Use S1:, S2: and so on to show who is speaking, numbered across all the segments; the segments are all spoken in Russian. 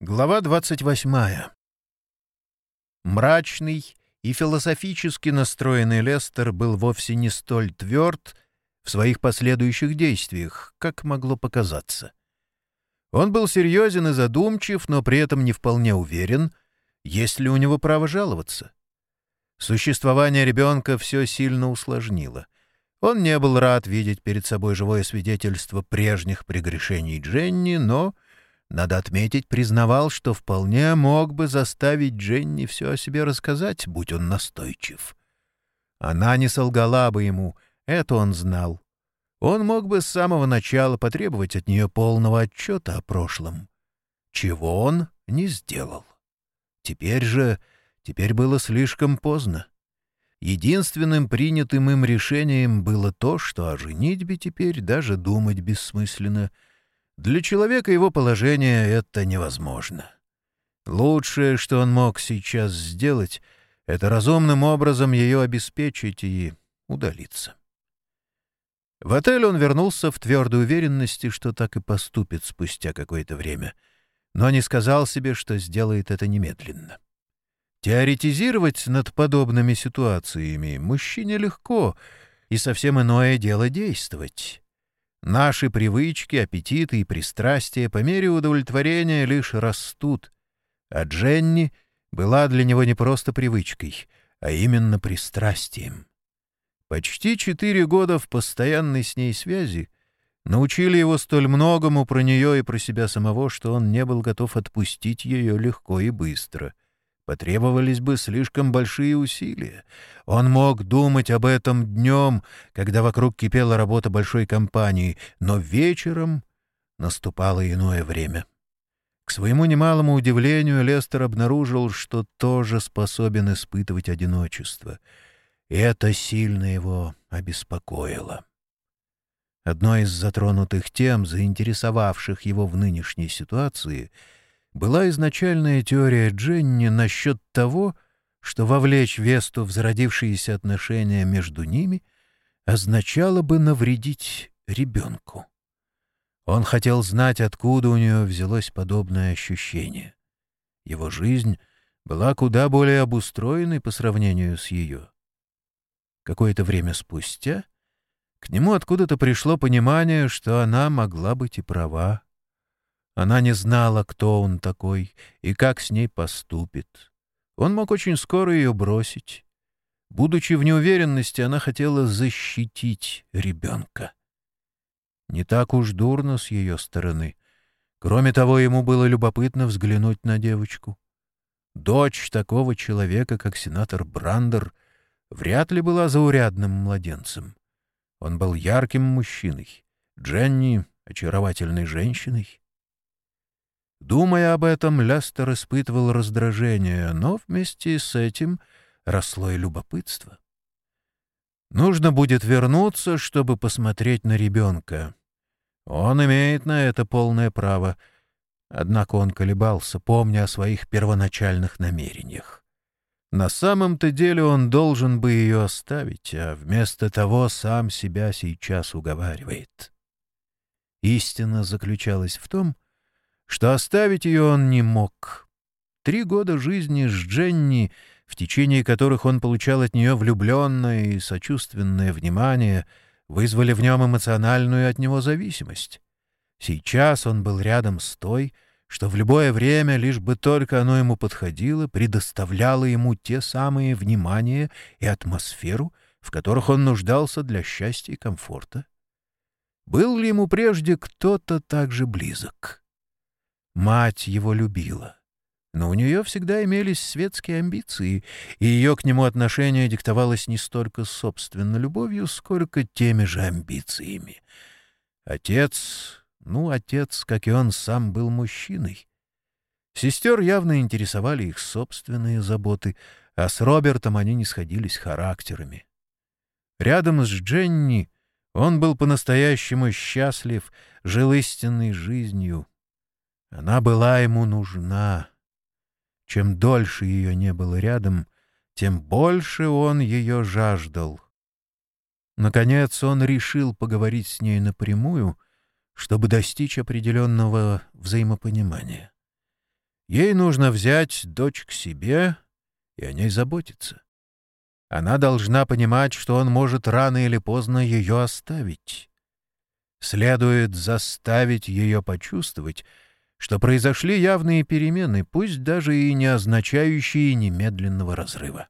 S1: Глава 28. Мрачный и философически настроенный Лестер был вовсе не столь тверд в своих последующих действиях, как могло показаться. Он был серьезен и задумчив, но при этом не вполне уверен, есть ли у него право жаловаться. Существование ребенка все сильно усложнило. Он не был рад видеть перед собой живое свидетельство прежних прегрешений Дженни, но надо отметить, признавал, что вполне мог бы заставить Дженни все о себе рассказать, будь он настойчив. Она не солгала бы ему, это он знал. Он мог бы с самого начала потребовать от нее полного отчета о прошлом. Чего он не сделал. Теперь же, теперь было слишком поздно. Единственным принятым им решением было то, что о женитьбе теперь даже думать бессмысленно — для человека его положения это невозможно. Лучшее, что он мог сейчас сделать, это разумным образом ее обеспечить и удалиться. В отель он вернулся в твердой уверенности, что так и поступит спустя какое-то время, но не сказал себе, что сделает это немедленно. Теоретизировать над подобными ситуациями мужчине легко, и совсем иное дело действовать. Наши привычки, аппетиты и пристрастия по мере удовлетворения лишь растут, а Дженни была для него не просто привычкой, а именно пристрастием. Почти четыре года в постоянной с ней связи научили его столь многому про нее и про себя самого, что он не был готов отпустить ее легко и быстро — Потребовались бы слишком большие усилия. Он мог думать об этом днем, когда вокруг кипела работа большой компании, но вечером наступало иное время. К своему немалому удивлению Лестер обнаружил, что тоже способен испытывать одиночество. И это сильно его обеспокоило. Одной из затронутых тем, заинтересовавших его в нынешней ситуации — была изначальная теория Дженни насчет того, что вовлечь Весту в зародившиеся отношения между ними означало бы навредить ребенку. Он хотел знать, откуда у нее взялось подобное ощущение. Его жизнь была куда более обустроенной по сравнению с ее. Какое-то время спустя к нему откуда-то пришло понимание, что она могла быть и права. Она не знала, кто он такой и как с ней поступит. Он мог очень скоро ее бросить. Будучи в неуверенности, она хотела защитить ребенка. Не так уж дурно с ее стороны. Кроме того, ему было любопытно взглянуть на девочку. Дочь такого человека, как сенатор Брандер, вряд ли была заурядным младенцем. Он был ярким мужчиной, Дженни — очаровательной женщиной. Думая об этом, Лестер испытывал раздражение, но вместе с этим росло и любопытство. Нужно будет вернуться, чтобы посмотреть на ребенка. Он имеет на это полное право. Однако он колебался, помня о своих первоначальных намерениях. На самом-то деле он должен бы ее оставить, а вместо того сам себя сейчас уговаривает. Истина заключалась в том, что оставить ее он не мог. Три года жизни с Дженни, в течение которых он получал от нее влюбленное и сочувственное внимание, вызвали в нем эмоциональную от него зависимость. Сейчас он был рядом с той, что в любое время, лишь бы только оно ему подходило, предоставляло ему те самые внимания и атмосферу, в которых он нуждался для счастья и комфорта. Был ли ему прежде кто-то так же близок? Мать его любила. Но у нее всегда имелись светские амбиции, и ее к нему отношение диктовалось не столько собственной любовью, сколько теми же амбициями. Отец, ну, отец, как и он сам, был мужчиной. Сестер явно интересовали их собственные заботы, а с Робертом они не сходились характерами. Рядом с Дженни он был по-настоящему счастлив, жил истинной жизнью — она была ему нужна. Чем дольше ее не было рядом, тем больше он ее жаждал. Наконец он решил поговорить с ней напрямую, чтобы достичь определенного взаимопонимания. Ей нужно взять дочь к себе и о ней заботиться. Она должна понимать, что он может рано или поздно ее оставить. Следует заставить ее почувствовать, что произошли явные перемены, пусть даже и не означающие немедленного разрыва.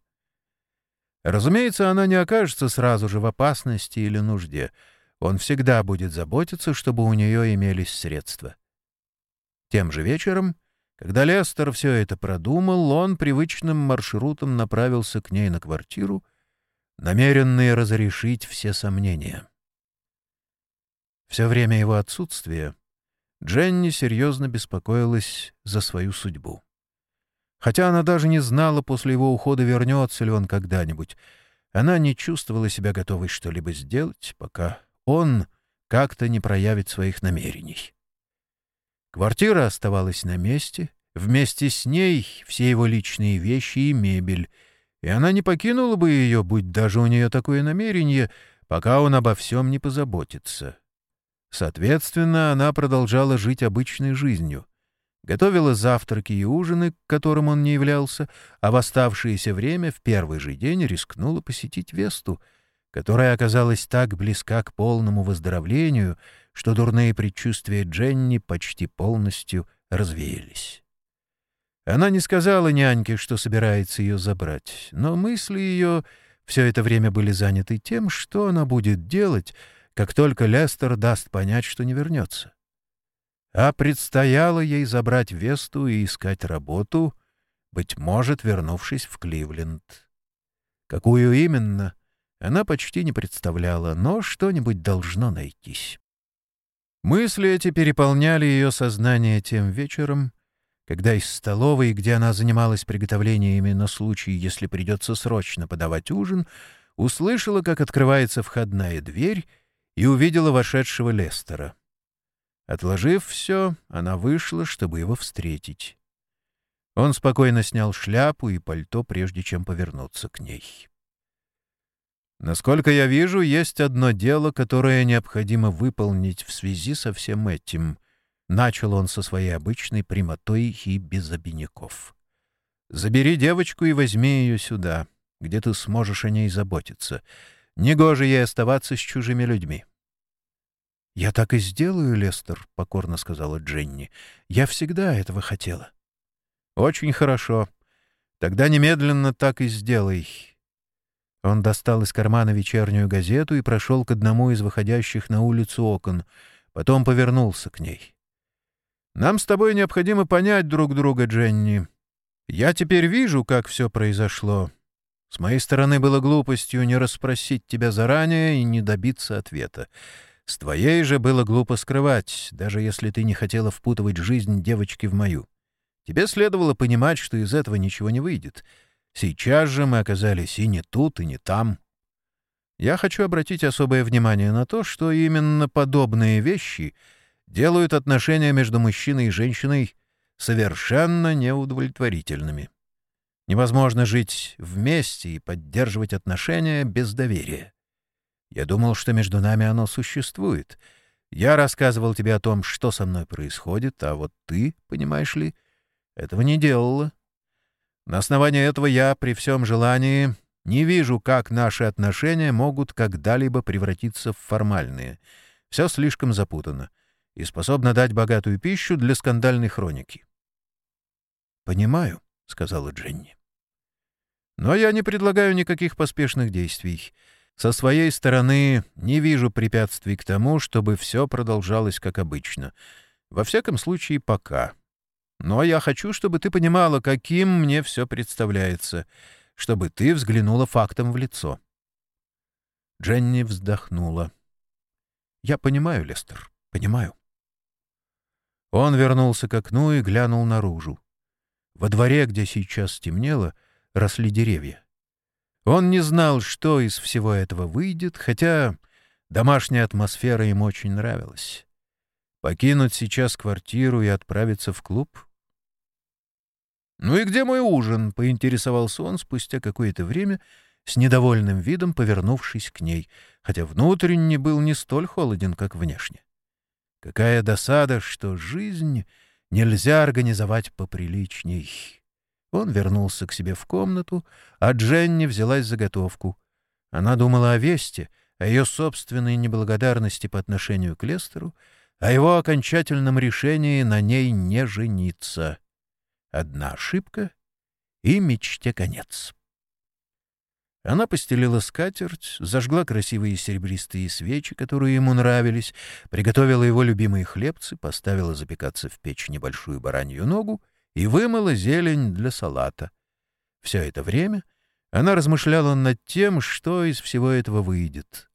S1: Разумеется, она не окажется сразу же в опасности или нужде. Он всегда будет заботиться, чтобы у нее имелись средства. Тем же вечером, когда Лестер все это продумал, он привычным маршрутом направился к ней на квартиру, намеренный разрешить все сомнения. Все время его отсутствия Дженни серьезно беспокоилась за свою судьбу. Хотя она даже не знала после его ухода, вернется ли он когда-нибудь. Она не чувствовала себя готовой что-либо сделать, пока он как-то не проявит своих намерений. Квартира оставалась на месте, вместе с ней все его личные вещи и мебель, и она не покинула бы ее, будь даже у нее такое намерение, пока он обо всем не позаботится. Соответственно, она продолжала жить обычной жизнью — готовила завтраки и ужины, к которым он не являлся, а в оставшееся время в первый же день рискнула посетить Весту, которая оказалась так близка к полному выздоровлению, что дурные предчувствия Дженни почти полностью развеялись. Она не сказала няньке, что собирается ее забрать, но мысли ее все это время были заняты тем, что она будет делать, как только Лестер даст понять, что не вернется а предстояло ей забрать Весту и искать работу, быть может, вернувшись в Кливленд. Какую именно, она почти не представляла, но что-нибудь должно найтись. Мысли эти переполняли ее сознание тем вечером, когда из столовой, где она занималась приготовлениями на случай, если придется срочно подавать ужин, услышала, как открывается входная дверь, и увидела вошедшего Лестера. Отложив все, она вышла, чтобы его встретить. Он спокойно снял шляпу и пальто, прежде чем повернуться к ней. «Насколько я вижу, есть одно дело, которое необходимо выполнить в связи со всем этим», — начал он со своей обычной прямотой и без обиняков. «Забери девочку и возьми ее сюда, где ты сможешь о ней заботиться. Негоже ей оставаться с чужими людьми». «Я так и сделаю, Лестер», — покорно сказала Дженни. «Я всегда этого хотела». «Очень хорошо. Тогда немедленно так и сделай». Он достал из кармана вечернюю газету и прошел к одному из выходящих на улицу окон. Потом повернулся к ней. «Нам с тобой необходимо понять друг друга, Дженни. Я теперь вижу, как все произошло. С моей стороны было глупостью не расспросить тебя заранее и не добиться ответа. С твоей же было глупо скрывать, даже если ты не хотела впутывать жизнь девочки в мою. Тебе следовало понимать, что из этого ничего не выйдет. Сейчас же мы оказались и не тут, и не там. Я хочу обратить особое внимание на то, что именно подобные вещи делают отношения между мужчиной и женщиной совершенно неудовлетворительными. Невозможно жить вместе и поддерживать отношения без доверия. Я думал, что между нами оно существует. Я рассказывал тебе о том, что со мной происходит, а вот ты, понимаешь ли, этого не делала. На основании этого я, при всем желании, не вижу, как наши отношения могут когда-либо превратиться в формальные. Все слишком запутано и способно дать богатую пищу для скандальной хроники. «Понимаю», — сказала Дженни. «Но я не предлагаю никаких поспешных действий. Со своей стороны не вижу препятствий к тому, чтобы все продолжалось как обычно. Во всяком случае, пока. Но я хочу, чтобы ты понимала, каким мне все представляется, чтобы ты взглянула фактом в лицо. Дженни вздохнула. «Я понимаю, Лестер, понимаю». Он вернулся к окну и глянул наружу. Во дворе, где сейчас стемнело, росли деревья. Он не знал, что из всего этого выйдет, хотя домашняя атмосфера им очень нравилась. Покинуть сейчас квартиру и отправиться в клуб? «Ну и где мой ужин?» — поинтересовался он спустя какое-то время, с недовольным видом повернувшись к ней, хотя внутренне был не столь холоден, как внешне. Какая досада, что жизнь нельзя организовать поприличней. Он вернулся к себе в комнату, а Дженни взялась заготовку. Она думала о Весте, о ее собственной неблагодарности по отношению к Лестеру, о его окончательном решении на ней не жениться. Одна ошибка — и мечте конец. Она постелила скатерть, зажгла красивые серебристые свечи, которые ему нравились, приготовила его любимые хлебцы, поставила запекаться в печь небольшую баранью ногу и вымыла зелень для салата. Все это время она размышляла над тем, что из всего этого выйдет.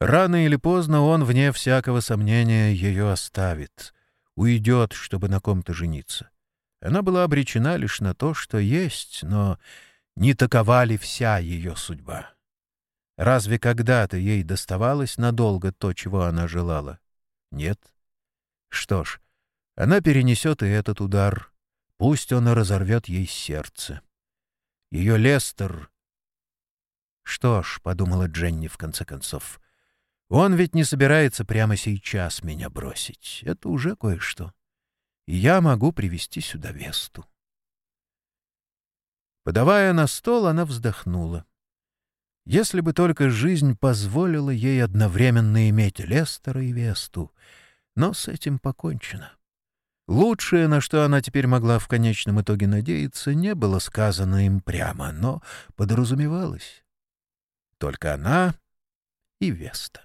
S1: Рано или поздно он, вне всякого сомнения, ее оставит, уйдет, чтобы на ком-то жениться. Она была обречена лишь на то, что есть, но не такова ли вся ее судьба? Разве когда-то ей доставалось надолго то, чего она желала? Нет. Что ж, она перенесет и этот удар. Пусть он разорвет ей сердце. Ее Лестер... Что ж, — подумала Дженни в конце концов, — он ведь не собирается прямо сейчас меня бросить. Это уже кое-что и я могу привести сюда Весту. Подавая на стол, она вздохнула. Если бы только жизнь позволила ей одновременно иметь Лестера и Весту, но с этим покончено. Лучшее, на что она теперь могла в конечном итоге надеяться, не было сказано им прямо, но подразумевалось. Только она и Веста.